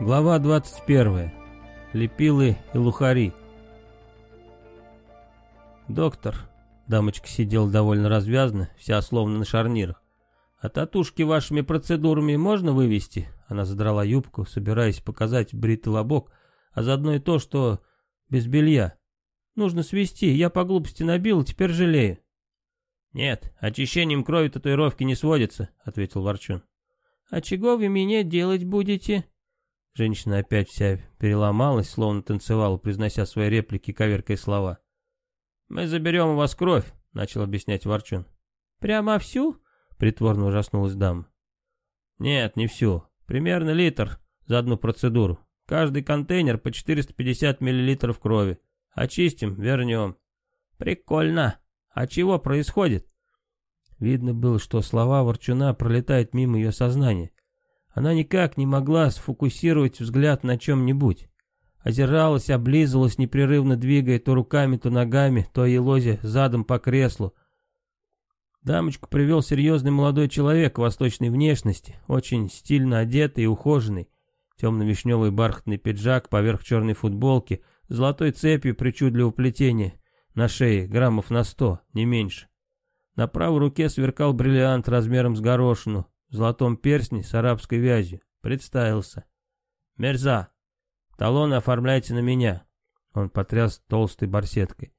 Глава 21. Лепилы и лухари. Доктор, дамочка сидела довольно развязно, вся словно на шарнирах. А татушки вашими процедурами можно вывести? Она задрала юбку, собираясь показать бритый лобок, а заодно и то, что без белья. Нужно свести, я по глупости набил, теперь жалею. Нет, очищением крови татуировки не сводится, ответил Ворчун. А чего вы мне делать будете? Женщина опять вся переломалась, словно танцевала, произнося свои реплики, коверкой слова. «Мы заберем у вас кровь», — начал объяснять Ворчун. «Прямо всю?» — притворно ужаснулась дама. «Нет, не всю. Примерно литр за одну процедуру. Каждый контейнер по 450 миллилитров крови. Очистим, вернем». «Прикольно. А чего происходит?» Видно было, что слова Ворчуна пролетают мимо ее сознания. Она никак не могла сфокусировать взгляд на чем-нибудь. Озиралась, облизывалась, непрерывно двигая то руками, то ногами, то елозе задом по креслу. Дамочку привел серьезный молодой человек восточной внешности, очень стильно одетый и ухоженный. Темно-вишневый бархатный пиджак поверх черной футболки, золотой цепью причудливого плетения, на шее граммов на сто, не меньше. На правой руке сверкал бриллиант размером с горошину, в золотом перстне с арабской вязью. Представился. «Мерза, талоны оформляйте на меня». Он потряс толстой барсеткой.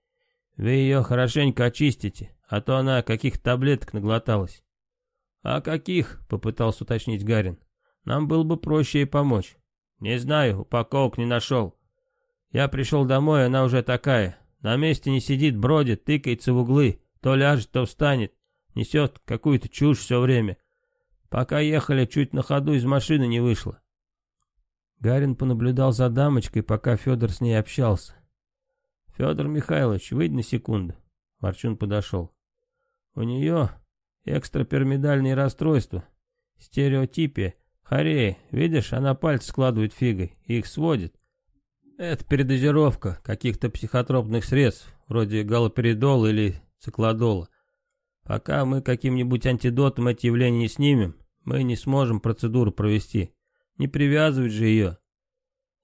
«Вы ее хорошенько очистите, а то она каких таблеток наглоталась». «А каких?» — попытался уточнить Гарин. «Нам было бы проще ей помочь». «Не знаю, упаковок не нашел. Я пришел домой, она уже такая. На месте не сидит, бродит, тыкается в углы. То ляжет, то встанет. Несет какую-то чушь все время. Пока ехали, чуть на ходу из машины не вышло. Гарин понаблюдал за дамочкой, пока Федор с ней общался. «Федор Михайлович, выйди на секунду». Ворчун подошел. «У нее экстрапермидальные расстройства, стереотипия, хорея. Видишь, она пальцы складывает фигой и их сводит. Это передозировка каких-то психотропных средств, вроде галоперидола или циклодола. Пока мы каким-нибудь антидотом эти явления не снимем, мы не сможем процедуру провести. Не привязывать же ее.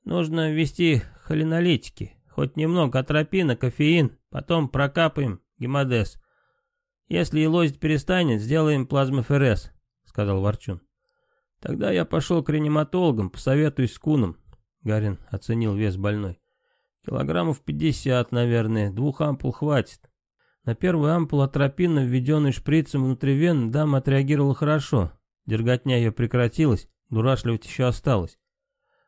Нужно ввести холинолитики, хоть немного атропина, кофеин, потом прокапаем гемодез. Если елозить перестанет, сделаем плазмоферез, сказал Ворчун. Тогда я пошел к реаниматологам, посоветуюсь с Куном. Гарин оценил вес больной. Килограммов пятьдесят, наверное, двух ампул хватит. На первую ампулу атропина, введенную шприцем внутривенно, дама отреагировала хорошо. Дерготня ее прекратилась, дурашливать еще осталось.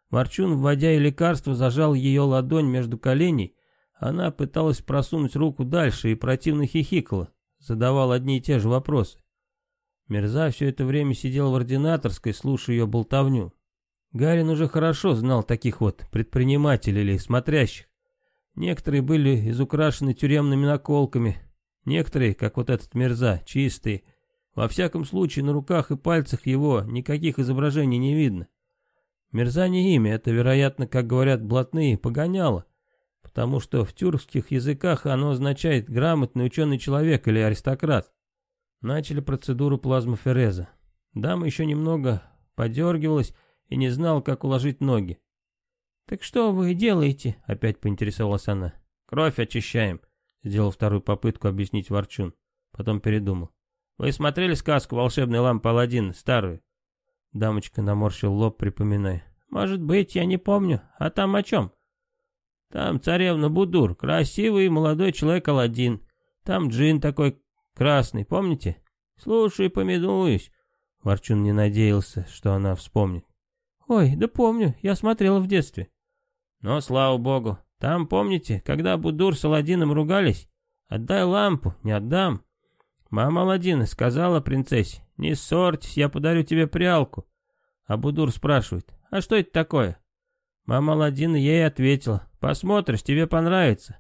Ворчун, вводя ей лекарство, зажал ее ладонь между коленей. Она пыталась просунуть руку дальше и противно хихикала, задавал одни и те же вопросы. Мерза все это время сидел в ординаторской, слушая ее болтовню. Гарин уже хорошо знал таких вот предпринимателей или смотрящих. Некоторые были изукрашены тюремными наколками, Некоторые, как вот этот мерза, чистые. Во всяком случае, на руках и пальцах его никаких изображений не видно. Мерза не имя, это, вероятно, как говорят блатные, погоняло, потому что в тюркских языках оно означает грамотный ученый человек или аристократ. Начали процедуру плазмофереза. Дама еще немного подергивалась и не знала, как уложить ноги. «Так что вы делаете?» — опять поинтересовалась она. «Кровь очищаем», Сделал вторую попытку объяснить Ворчун. Потом передумал. «Вы смотрели сказку «Волшебная лампа Аладдина», старую?» Дамочка наморщил лоб, припоминая. «Может быть, я не помню. А там о чем?» «Там царевна Будур, красивый молодой человек Аладдин. Там джин такой красный, помните?» «Слушай, поминуюсь». Ворчун не надеялся, что она вспомнит. «Ой, да помню, я смотрела в детстве». «Но, слава богу, там, помните, когда Будур с Аладдином ругались? Отдай лампу, не отдам. Мама Аладдина сказала принцессе, не ссорьтесь, я подарю тебе прялку. А Будур спрашивает, а что это такое? Мама Аладдина ей ответила, посмотришь, тебе понравится.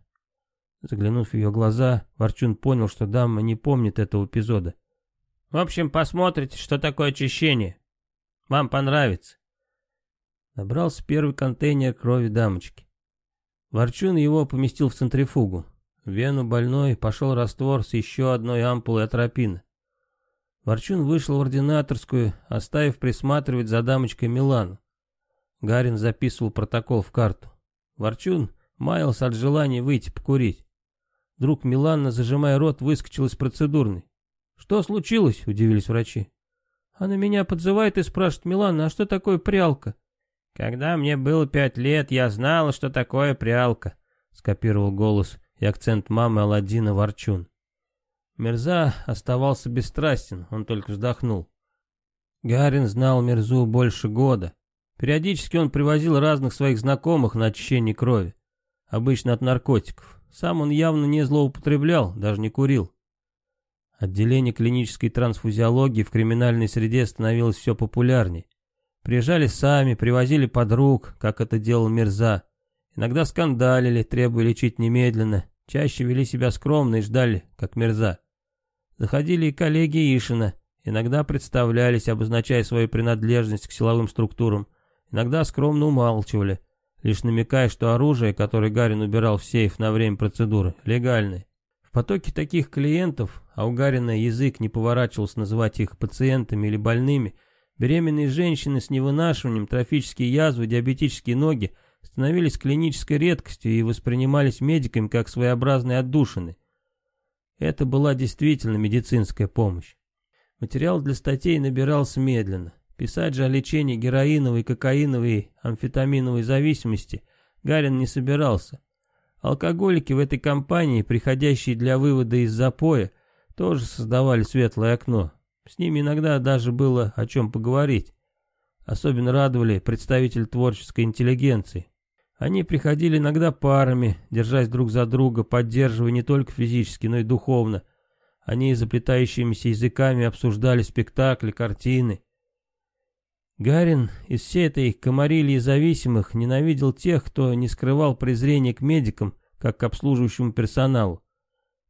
Заглянув в ее глаза, Ворчун понял, что дама не помнит этого эпизода. В общем, посмотрите, что такое очищение. Вам понравится. Набрался первый контейнер крови дамочки. Ворчун его поместил в центрифугу. В вену больной пошел раствор с еще одной ампулой атропина. Ворчун вышел в ординаторскую, оставив присматривать за дамочкой Милану. Гарин записывал протокол в карту. Ворчун маялся от желания выйти покурить. Вдруг Миланна, зажимая рот, выскочил из процедурной. «Что случилось?» — удивились врачи. Она меня подзывает и спрашивает, «Милана, а что такое прялка?» «Когда мне было пять лет, я знала, что такое прялка», — скопировал голос и акцент мамы Аладдина Ворчун. Мерза оставался бесстрастен, он только вздохнул. Гарин знал Мерзу больше года. Периодически он привозил разных своих знакомых на очищение крови, обычно от наркотиков. Сам он явно не злоупотреблял, даже не курил. Отделение клинической трансфузиологии в криминальной среде становилось все популярнее. Приезжали сами, привозили подруг, как это делал Мирза. Иногда скандалили, требуя лечить немедленно. Чаще вели себя скромно и ждали, как Мирза. Заходили и коллеги Ишина, иногда представлялись, обозначая свою принадлежность к силовым структурам, иногда скромно умалчивали, лишь намекая, что оружие, которое Гарин убирал в сейф на время процедуры, легальное. В потоке таких клиентов, а у Гарина язык не поворачивался называть их пациентами или больными, беременные женщины с невынашиванием, трофические язвы, диабетические ноги становились клинической редкостью и воспринимались медиками как своеобразные отдушины. Это была действительно медицинская помощь. Материал для статей набирался медленно. Писать же о лечении героиновой, кокаиновой и амфетаминовой зависимости Гарин не собирался. Алкоголики в этой компании, приходящие для вывода из запоя, тоже создавали светлое окно. С ними иногда даже было о чем поговорить. Особенно радовали представители творческой интеллигенции, они приходили иногда парами, держась друг за друга, поддерживая не только физически, но и духовно. Они заплетающимися языками обсуждали спектакли, картины. Гарин из всей этой комарильи зависимых ненавидел тех, кто не скрывал презрения к медикам, как к обслуживающему персоналу.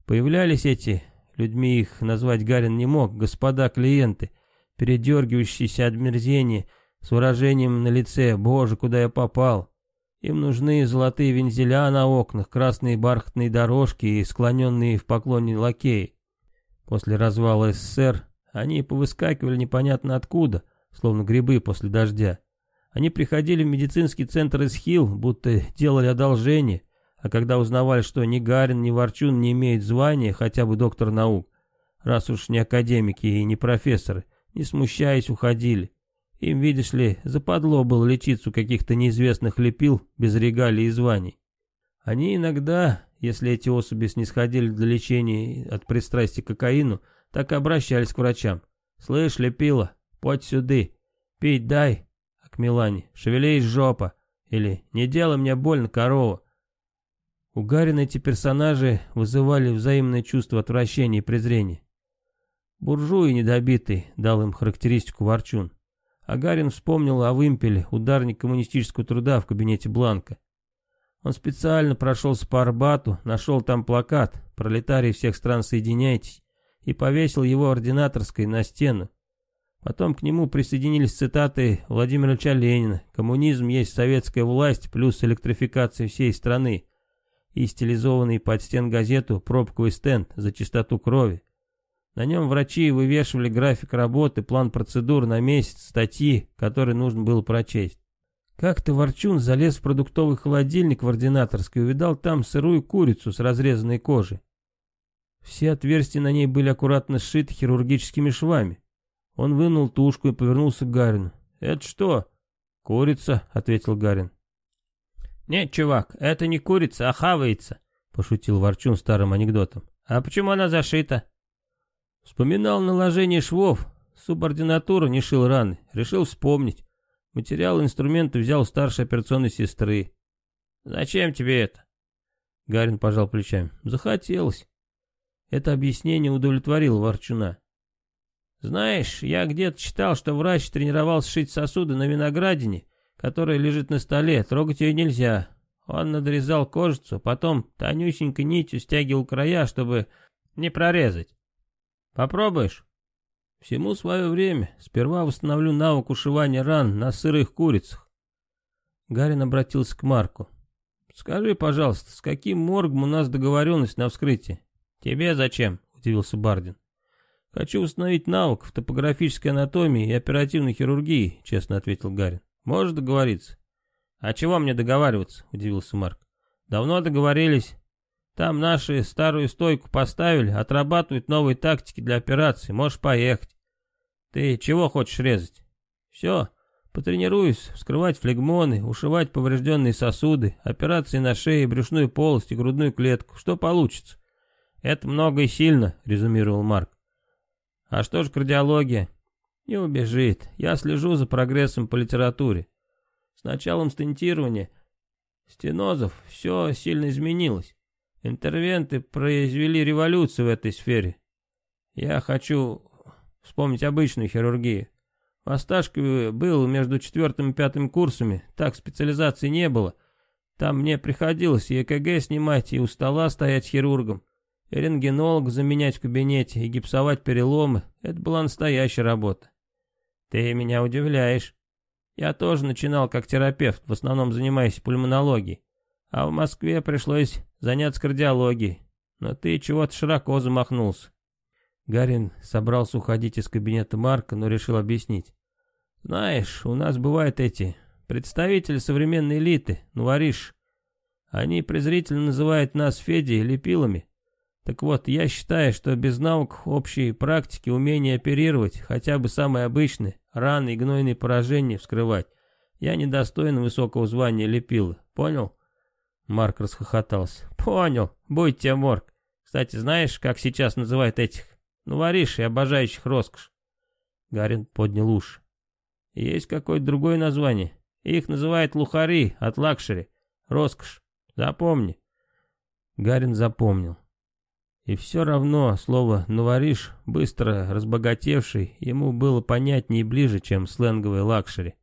Появлялись эти, людьми их назвать Гарин не мог, господа клиенты, передергивающиеся от мерзения, с выражением на лице «Боже, куда я попал?». Им нужны золотые вензеля на окнах, красные бархатные дорожки и склоненные в поклоне лакеи. После развала СССР они повыскакивали непонятно откуда, словно грибы после дождя. Они приходили в медицинский центр Исхил, будто делали одолжение, а когда узнавали, что ни Гарин, ни Ворчун не имеют звания, хотя бы доктор наук, раз уж не академики и не профессоры, не смущаясь, уходили. Им, видишь ли, западло было лечиться у каких-то неизвестных лепил без регалий и званий. Они иногда, если эти особи снисходили для лечения от пристрастия к кокаину, так и обращались к врачам. «Слышь, лепила, подь сюды, пить дай, а к Милане, шевелись жопа» или «Не делай мне больно, корова». У Гарина эти персонажи вызывали взаимное чувство отвращения и презрения. «Буржуи недобитый», — дал им характеристику Ворчун. Агарин вспомнил о вымпеле, ударник коммунистического труда в кабинете Бланка. Он специально прошелся по Арбату, нашел там плакат «Пролетарии всех стран соединяйтесь» и повесил его ординаторской на стену. Потом к нему присоединились цитаты Владимира Ильича Ленина «Коммунизм есть советская власть плюс электрификация всей страны» и стилизованный под стен газету пробковый стенд за чистоту крови. На нем врачи вывешивали график работы, план процедур на месяц, статьи, которые нужно было прочесть. Как-то Ворчун залез в продуктовый холодильник в ординаторской и увидал там сырую курицу с разрезанной кожей. Все отверстия на ней были аккуратно сшиты хирургическими швами. Он вынул тушку и повернулся к Гарину. «Это что?» «Курица», — ответил Гарин. «Нет, чувак, это не курица, а хавается», — пошутил Ворчун старым анекдотом. «А почему она зашита?» Вспоминал наложение швов, субординатуру не шил раны, решил вспомнить. Материал инструменты взял старшей операционной сестры. «Зачем тебе это?» Гарин пожал плечами. «Захотелось». Это объяснение удовлетворило Ворчуна. «Знаешь, я где-то читал, что врач тренировался шить сосуды на виноградине, которая лежит на столе, трогать ее нельзя. Он надрезал кожицу, потом тонюсенькой нитью стягивал края, чтобы не прорезать. Попробуешь? Всему свое время. Сперва восстановлю навык ушивания ран на сырых курицах. Гарин обратился к Марку. Скажи, пожалуйста, с каким моргом у нас договоренность на вскрытие? Тебе зачем? Удивился Бардин. Хочу установить навык в топографической анатомии и оперативной хирургии, честно ответил Гарин. Можешь договориться? «А чего мне договариваться?» — удивился Марк. «Давно договорились. Там наши старую стойку поставили, отрабатывают новые тактики для операции. Можешь поехать. Ты чего хочешь резать?» «Все. Потренируюсь вскрывать флегмоны, ушивать поврежденные сосуды, операции на шее, брюшную полость и грудную клетку. Что получится?» «Это много и сильно», — резюмировал Марк. «А что же кардиология?» «Не убежит. Я слежу за прогрессом по литературе. С началом стентирования стенозов все сильно изменилось. Интервенты произвели революцию в этой сфере. Я хочу вспомнить обычную хирургию. В Осташкове был между четвертым и пятым курсами, так специализации не было. Там мне приходилось и ЭКГ снимать, и у стола стоять хирургом, рентгенолог заменять в кабинете, и гипсовать переломы. Это была настоящая работа. Ты меня удивляешь. Я тоже начинал как терапевт, в основном занимаясь пульмонологией. А в Москве пришлось заняться кардиологией. Но ты чего-то широко замахнулся. Гарин собрался уходить из кабинета Марка, но решил объяснить. Знаешь, у нас бывают эти представители современной элиты, ну воришь. Они презрительно называют нас Федей или пилами. Так вот, я считаю, что без наук общей практики умение оперировать, хотя бы самые обычные, раны и гнойные поражения вскрывать. Я недостоин высокого звания лепила. Понял? Марк расхохотался. Понял. Будет тебе морг. Кстати, знаешь, как сейчас называют этих, нуворишей, обожающих роскошь? Гарин поднял уши. Есть какое-то другое название. Их называют лухари от luxury. Роскошь. Запомни. Гарин запомнил. И все равно слово «нувориш», быстро разбогатевший, ему было понятнее и ближе, чем сленговый luxury.